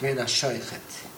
gewesen Scheuchet.